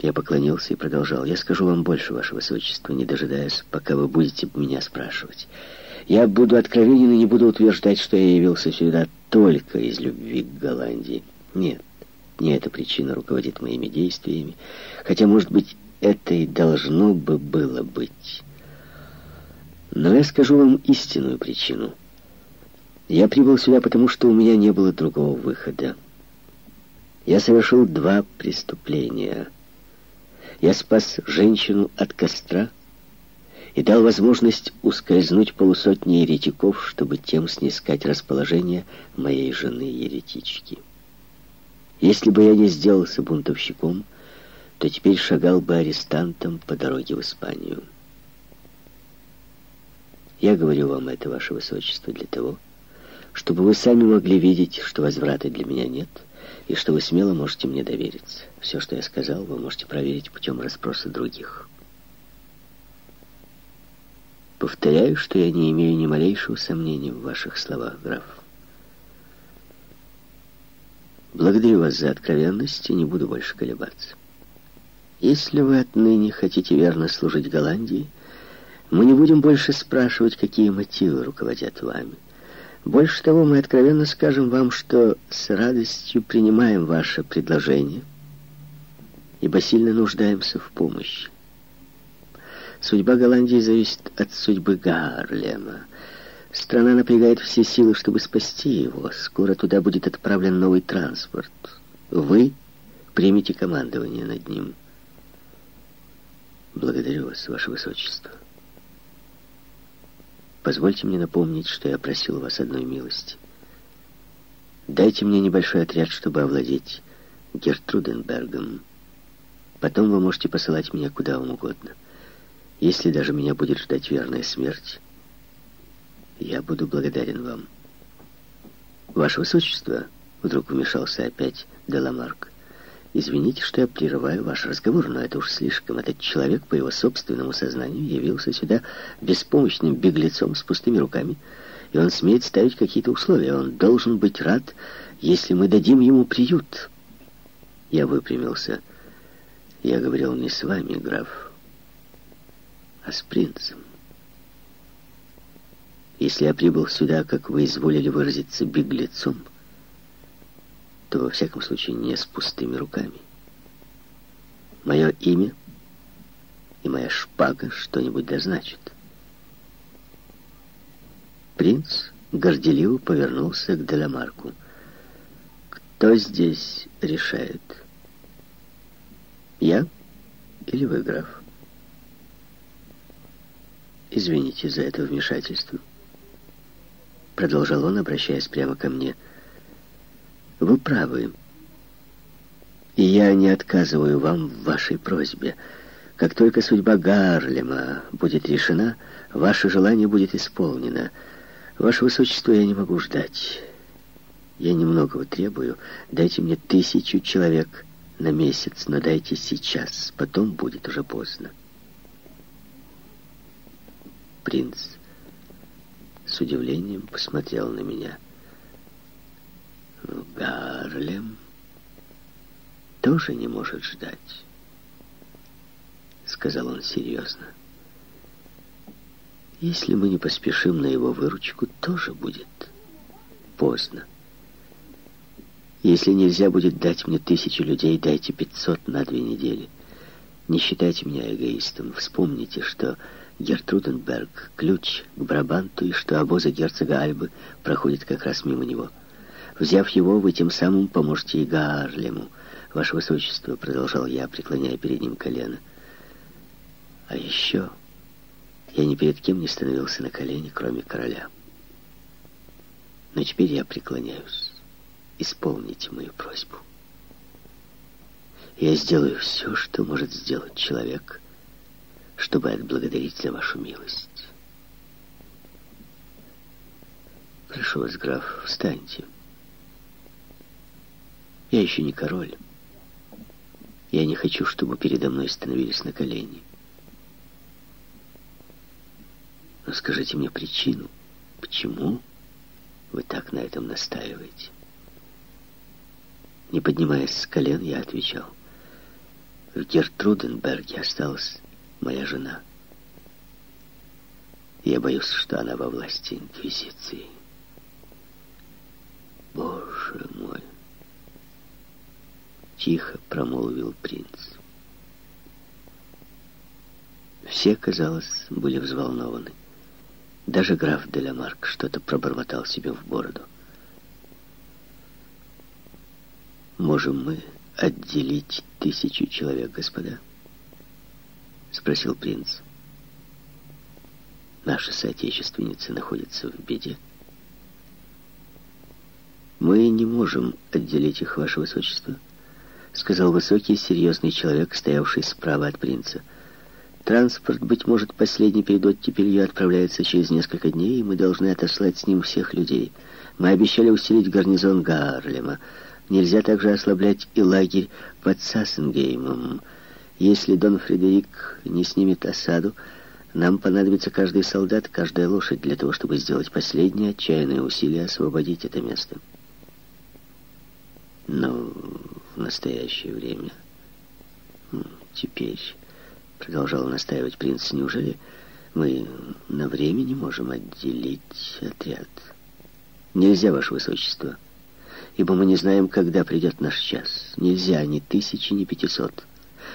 Я поклонился и продолжал. «Я скажу вам больше, ваше высочество, не дожидаясь, пока вы будете меня спрашивать. Я буду откровенен и не буду утверждать, что я явился сюда только из любви к Голландии. Нет, не эта причина руководит моими действиями, хотя, может быть, это и должно бы было быть. Но я скажу вам истинную причину. Я прибыл сюда, потому что у меня не было другого выхода. Я совершил два преступления. Я спас женщину от костра и дал возможность ускользнуть полусотни еретиков, чтобы тем снискать расположение моей жены-еретички. Если бы я не сделался бунтовщиком, то теперь шагал бы арестантом по дороге в Испанию. Я говорю вам это, ваше высочество, для того, чтобы вы сами могли видеть, что возврата для меня нет, и что вы смело можете мне довериться. Все, что я сказал, вы можете проверить путем расспроса других. Повторяю, что я не имею ни малейшего сомнения в ваших словах, граф. Благодарю вас за откровенность и не буду больше колебаться. Если вы отныне хотите верно служить Голландии, мы не будем больше спрашивать, какие мотивы руководят вами. Больше того, мы откровенно скажем вам, что с радостью принимаем ваше предложение, ибо сильно нуждаемся в помощи. Судьба Голландии зависит от судьбы Гарлема. Страна напрягает все силы, чтобы спасти его. Скоро туда будет отправлен новый транспорт. Вы примите командование над ним. Благодарю вас, ваше высочество. Позвольте мне напомнить, что я просил вас одной милости. Дайте мне небольшой отряд, чтобы овладеть Гертруденбергом. Потом вы можете посылать меня куда вам угодно. Если даже меня будет ждать верная смерть, я буду благодарен вам. Ваше Высочество, вдруг вмешался опять Деламарк. Извините, что я прерываю ваш разговор, но это уж слишком. Этот человек, по его собственному сознанию, явился сюда беспомощным беглецом с пустыми руками, и он смеет ставить какие-то условия. Он должен быть рад, если мы дадим ему приют. Я выпрямился. Я говорил не с вами, граф, а с принцем. Если я прибыл сюда, как вы изволили выразиться, беглецом, то во всяком случае не с пустыми руками. Мое имя и моя шпага что-нибудь дозначат. Принц горделиво повернулся к Деламарку. «Кто здесь решает? Я или вы, граф?» «Извините за это вмешательство», — продолжал он, обращаясь прямо ко мне. «Вы правы, и я не отказываю вам в вашей просьбе. Как только судьба Гарлема будет решена, ваше желание будет исполнено. Ваше Высочество, я не могу ждать. Я немногого требую. Дайте мне тысячу человек на месяц, но дайте сейчас, потом будет уже поздно. Принц с удивлением посмотрел на меня. Гарлем тоже не может ждать, сказал он серьезно. Если мы не поспешим на его выручку, тоже будет поздно. Если нельзя будет дать мне тысячу людей, дайте пятьсот на две недели. Не считайте меня эгоистом. Вспомните, что Гертруденберг — ключ к Брабанту, и что обоза герцога Альбы проходит как раз мимо него. Взяв его, вы тем самым поможете и Гарлему. Ваше Высочество, — продолжал я, преклоняя перед ним колено. А еще я ни перед кем не становился на колени, кроме короля. Но теперь я преклоняюсь. Исполните мою просьбу. Я сделаю все, что может сделать человек, чтобы отблагодарить за вашу милость. Прошу вас, граф, встаньте. Я еще не король. Я не хочу, чтобы передо мной становились на колени. Но скажите мне причину, почему вы так на этом настаиваете? Не поднимаясь с колен, я отвечал. В Гертруденберге осталась моя жена. Я боюсь, что она во власти Инквизиции. Боже мой! Тихо промолвил принц. Все, казалось, были взволнованы. Даже граф Делямарк что-то пробормотал себе в бороду. «Можем мы отделить тысячу человек, господа?» Спросил принц. Наши соотечественницы находятся в беде. «Мы не можем отделить их, ваше высочество», — сказал высокий, серьезный человек, стоявший справа от принца. «Транспорт, быть может, последний перед оттепелью отправляется через несколько дней, и мы должны отослать с ним всех людей. Мы обещали усилить гарнизон Гарлема. Нельзя также ослаблять и лагерь под Сассенгеймом. Если Дон Фредерик не снимет осаду, нам понадобится каждый солдат, каждая лошадь для того, чтобы сделать последнее отчаянное усилие освободить это место. Но в настоящее время, теперь, продолжал настаивать принц, неужели мы на время не можем отделить отряд? Нельзя, ваше высочество ибо мы не знаем, когда придет наш час. Нельзя ни тысячи, ни пятисот.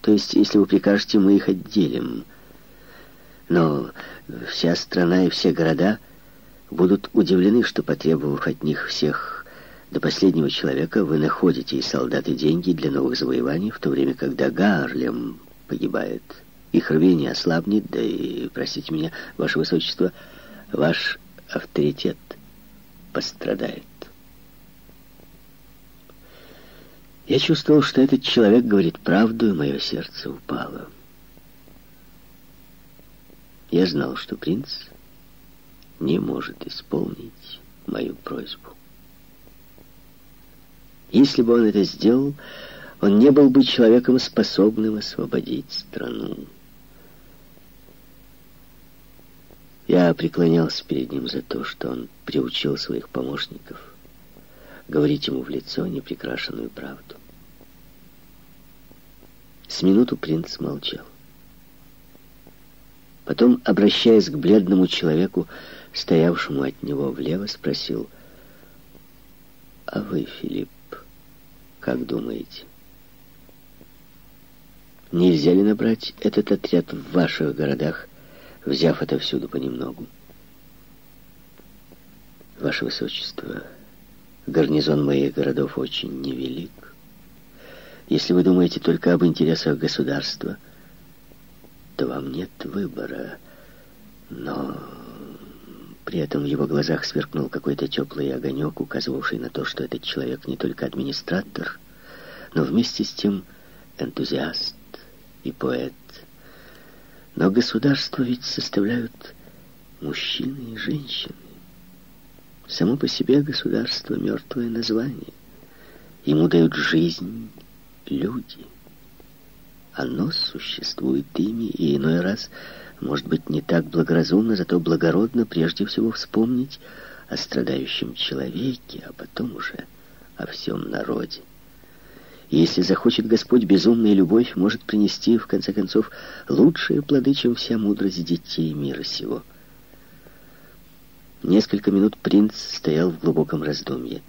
То есть, если вы прикажете, мы их отделим. Но вся страна и все города будут удивлены, что, потребовав от них всех до последнего человека, вы находите и солдат, и деньги для новых завоеваний, в то время, когда Гарлем погибает. Их рвение ослабнет, да и, простите меня, ваше высочество, ваш авторитет пострадает. Я чувствовал, что этот человек говорит правду, и мое сердце упало. Я знал, что принц не может исполнить мою просьбу. Если бы он это сделал, он не был бы человеком, способным освободить страну. Я преклонялся перед ним за то, что он приучил своих помощников говорить ему в лицо неприкрашенную правду. С минуту принц молчал. Потом, обращаясь к бледному человеку, стоявшему от него влево, спросил, «А вы, Филипп, как думаете, нельзя ли набрать этот отряд в ваших городах, взяв отовсюду понемногу?» «Ваше Высочество, гарнизон моих городов очень невелик. Если вы думаете только об интересах государства, то вам нет выбора. Но при этом в его глазах сверкнул какой-то теплый огонек, указывавший на то, что этот человек не только администратор, но вместе с тем энтузиаст и поэт. Но государство ведь составляют мужчины и женщины. Само по себе государство — мертвое название. Ему дают жизнь люди. Оно существует ими, и иной раз, может быть, не так благоразумно, зато благородно прежде всего вспомнить о страдающем человеке, а потом уже о всем народе. Если захочет Господь, безумная любовь может принести, в конце концов, лучшие плоды, чем вся мудрость детей мира сего. Несколько минут принц стоял в глубоком раздумье.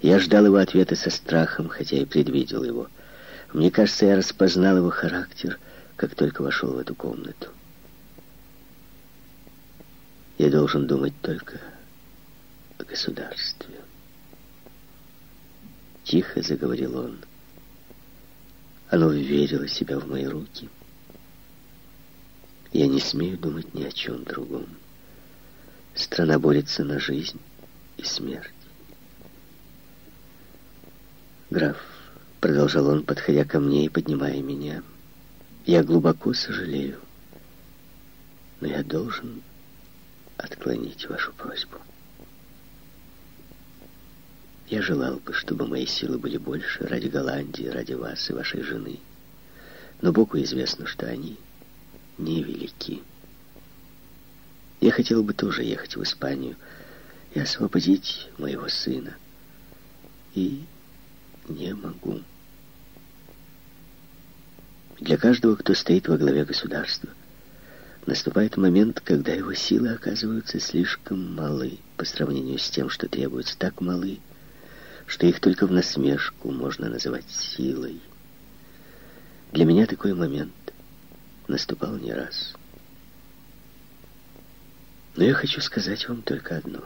Я ждал его ответа со страхом, хотя и предвидел его. Мне кажется, я распознал его характер, как только вошел в эту комнату. Я должен думать только о государстве. Тихо заговорил он. Оно верило себя в мои руки. Я не смею думать ни о чем другом. Страна борется на жизнь и смерть. «Граф», — продолжал он, подходя ко мне и поднимая меня, — «я глубоко сожалею, но я должен отклонить вашу просьбу. Я желал бы, чтобы мои силы были больше ради Голландии, ради вас и вашей жены, но Богу известно, что они невелики. Я хотел бы тоже ехать в Испанию и освободить моего сына. И не могу. Для каждого, кто стоит во главе государства, наступает момент, когда его силы оказываются слишком малы по сравнению с тем, что требуется так малы, что их только в насмешку можно называть силой. Для меня такой момент наступал не раз. Но я хочу сказать вам только одно.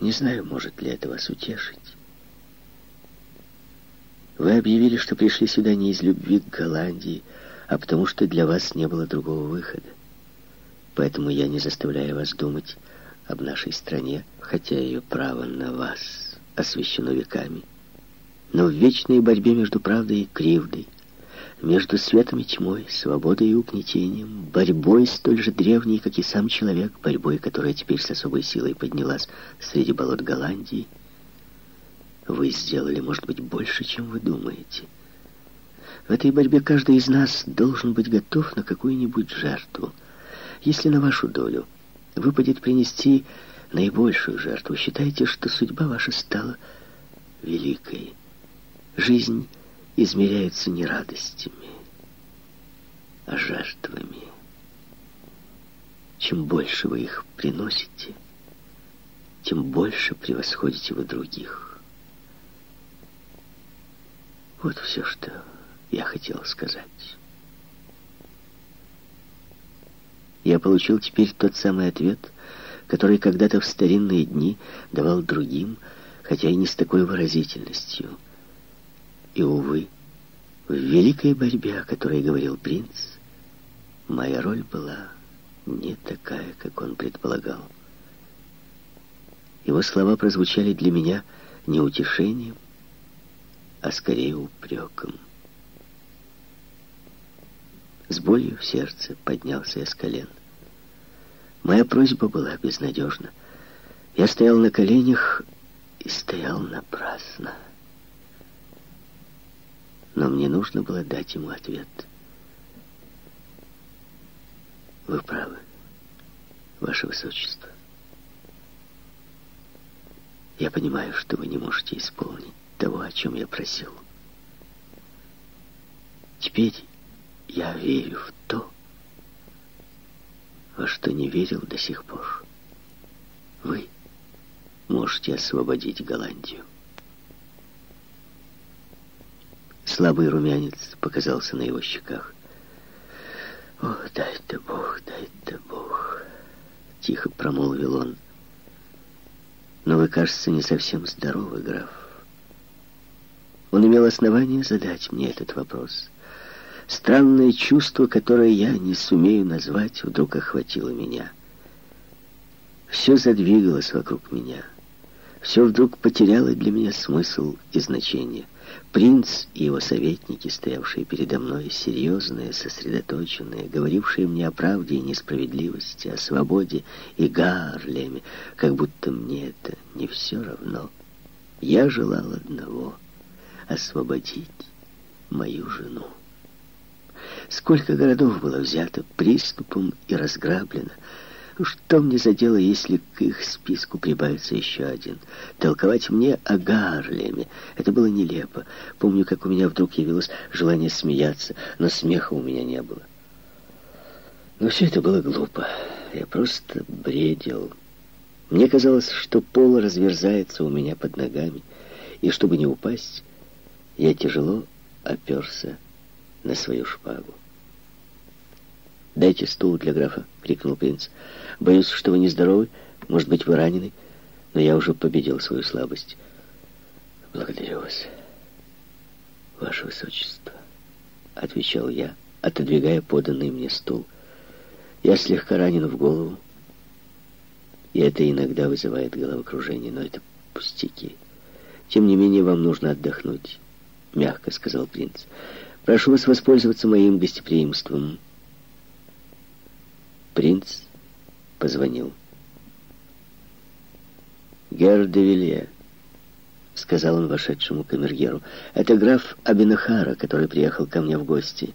Не знаю, может ли это вас утешить. Вы объявили, что пришли сюда не из любви к Голландии, а потому что для вас не было другого выхода. Поэтому я не заставляю вас думать об нашей стране, хотя ее право на вас освящено веками. Но в вечной борьбе между правдой и кривдой, между светом и тьмой, свободой и угнетением, борьбой столь же древней, как и сам человек, борьбой, которая теперь с особой силой поднялась среди болот Голландии, вы сделали, может быть, больше, чем вы думаете. В этой борьбе каждый из нас должен быть готов на какую-нибудь жертву. Если на вашу долю выпадет принести наибольшую жертву, считайте, что судьба ваша стала великой. Жизнь измеряется не радостями, а жертвами. Чем больше вы их приносите, тем больше превосходите вы других. Вот все, что я хотел сказать. Я получил теперь тот самый ответ, который когда-то в старинные дни давал другим, хотя и не с такой выразительностью. И, увы, в великой борьбе, о которой говорил принц, моя роль была не такая, как он предполагал. Его слова прозвучали для меня не утешением, а скорее упреком. С болью в сердце поднялся я с колен. Моя просьба была безнадежна. Я стоял на коленях и стоял напрасно. Но мне нужно было дать ему ответ. Вы правы, Ваше Высочество. Я понимаю, что вы не можете исполнить того, о чем я просил. Теперь я верю в то, во что не верил до сих пор. Вы можете освободить Голландию. Слабый румянец показался на его щеках. «О, дай-то Бог, дай-то Бог!» Тихо промолвил он. «Но вы, кажется, не совсем здоровы, граф». Он имел основание задать мне этот вопрос. Странное чувство, которое я не сумею назвать, вдруг охватило меня. Все задвигалось вокруг меня. Все вдруг потеряло для меня смысл и значение. Принц и его советники, стоявшие передо мной, серьезные, сосредоточенные, говорившие мне о правде и несправедливости, о свободе и Гарлеме, как будто мне это не все равно. Я желал одного — освободить мою жену. Сколько городов было взято приступом и разграблено. Что мне за дело, если к их списку прибавится еще один? Толковать мне о Гарлеме. Это было нелепо. Помню, как у меня вдруг явилось желание смеяться, но смеха у меня не было. Но все это было глупо. Я просто бредил. Мне казалось, что пол разверзается у меня под ногами, и чтобы не упасть, я тяжело оперся на свою шпагу. «Дайте стул для графа!» — крикнул принц. «Боюсь, что вы нездоровы. Может быть, вы ранены, но я уже победил свою слабость. Благодарю вас, ваше высочество», — отвечал я, отодвигая поданный мне стул. «Я слегка ранен в голову, и это иногда вызывает головокружение, но это пустяки. Тем не менее, вам нужно отдохнуть», — мягко сказал принц. «Прошу вас воспользоваться моим гостеприимством». Принц позвонил. «Гер де Вилье», — сказал он вошедшему камергеру, — «это граф Абинахара, который приехал ко мне в гости.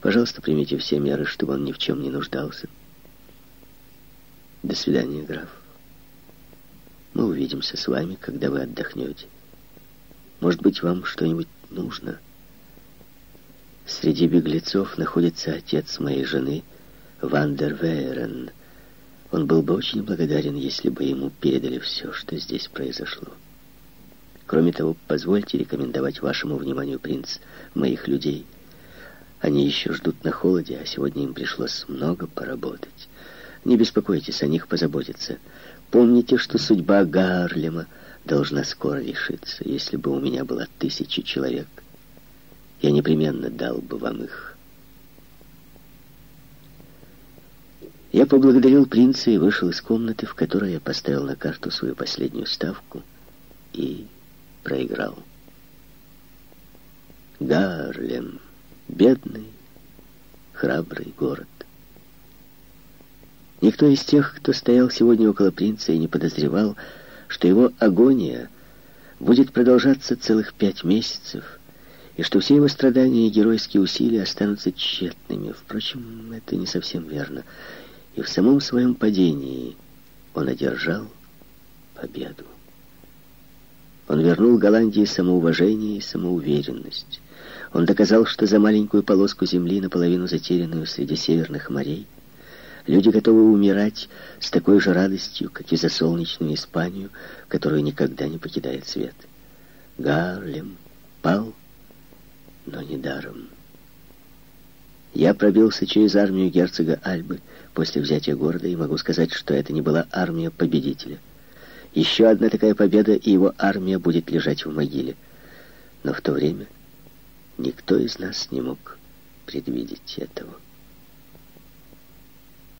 Пожалуйста, примите все меры, чтобы он ни в чем не нуждался». «До свидания, граф. Мы увидимся с вами, когда вы отдохнете. Может быть, вам что-нибудь нужно?» Среди беглецов находится отец моей жены, Вандер Вейрен. Он был бы очень благодарен, если бы ему передали все, что здесь произошло. Кроме того, позвольте рекомендовать вашему вниманию, принц, моих людей. Они еще ждут на холоде, а сегодня им пришлось много поработать. Не беспокойтесь, о них позаботиться. Помните, что судьба Гарлема должна скоро решиться. Если бы у меня было тысячи человек, я непременно дал бы вам их. Я поблагодарил принца и вышел из комнаты, в которой я поставил на карту свою последнюю ставку и проиграл. Гарлем, бедный, храбрый город. Никто из тех, кто стоял сегодня около принца и не подозревал, что его агония будет продолжаться целых пять месяцев, и что все его страдания и геройские усилия останутся тщетными. Впрочем, это не совсем верно. И в самом своем падении он одержал победу. Он вернул Голландии самоуважение и самоуверенность. Он доказал, что за маленькую полоску земли, наполовину затерянную среди северных морей, Люди готовы умирать с такой же радостью, как и за солнечную Испанию, которую никогда не покидает свет. Гарлем пал, но не даром. Я пробился через армию герцога Альбы после взятия города и могу сказать, что это не была армия победителя. Еще одна такая победа, и его армия будет лежать в могиле. Но в то время никто из нас не мог предвидеть этого.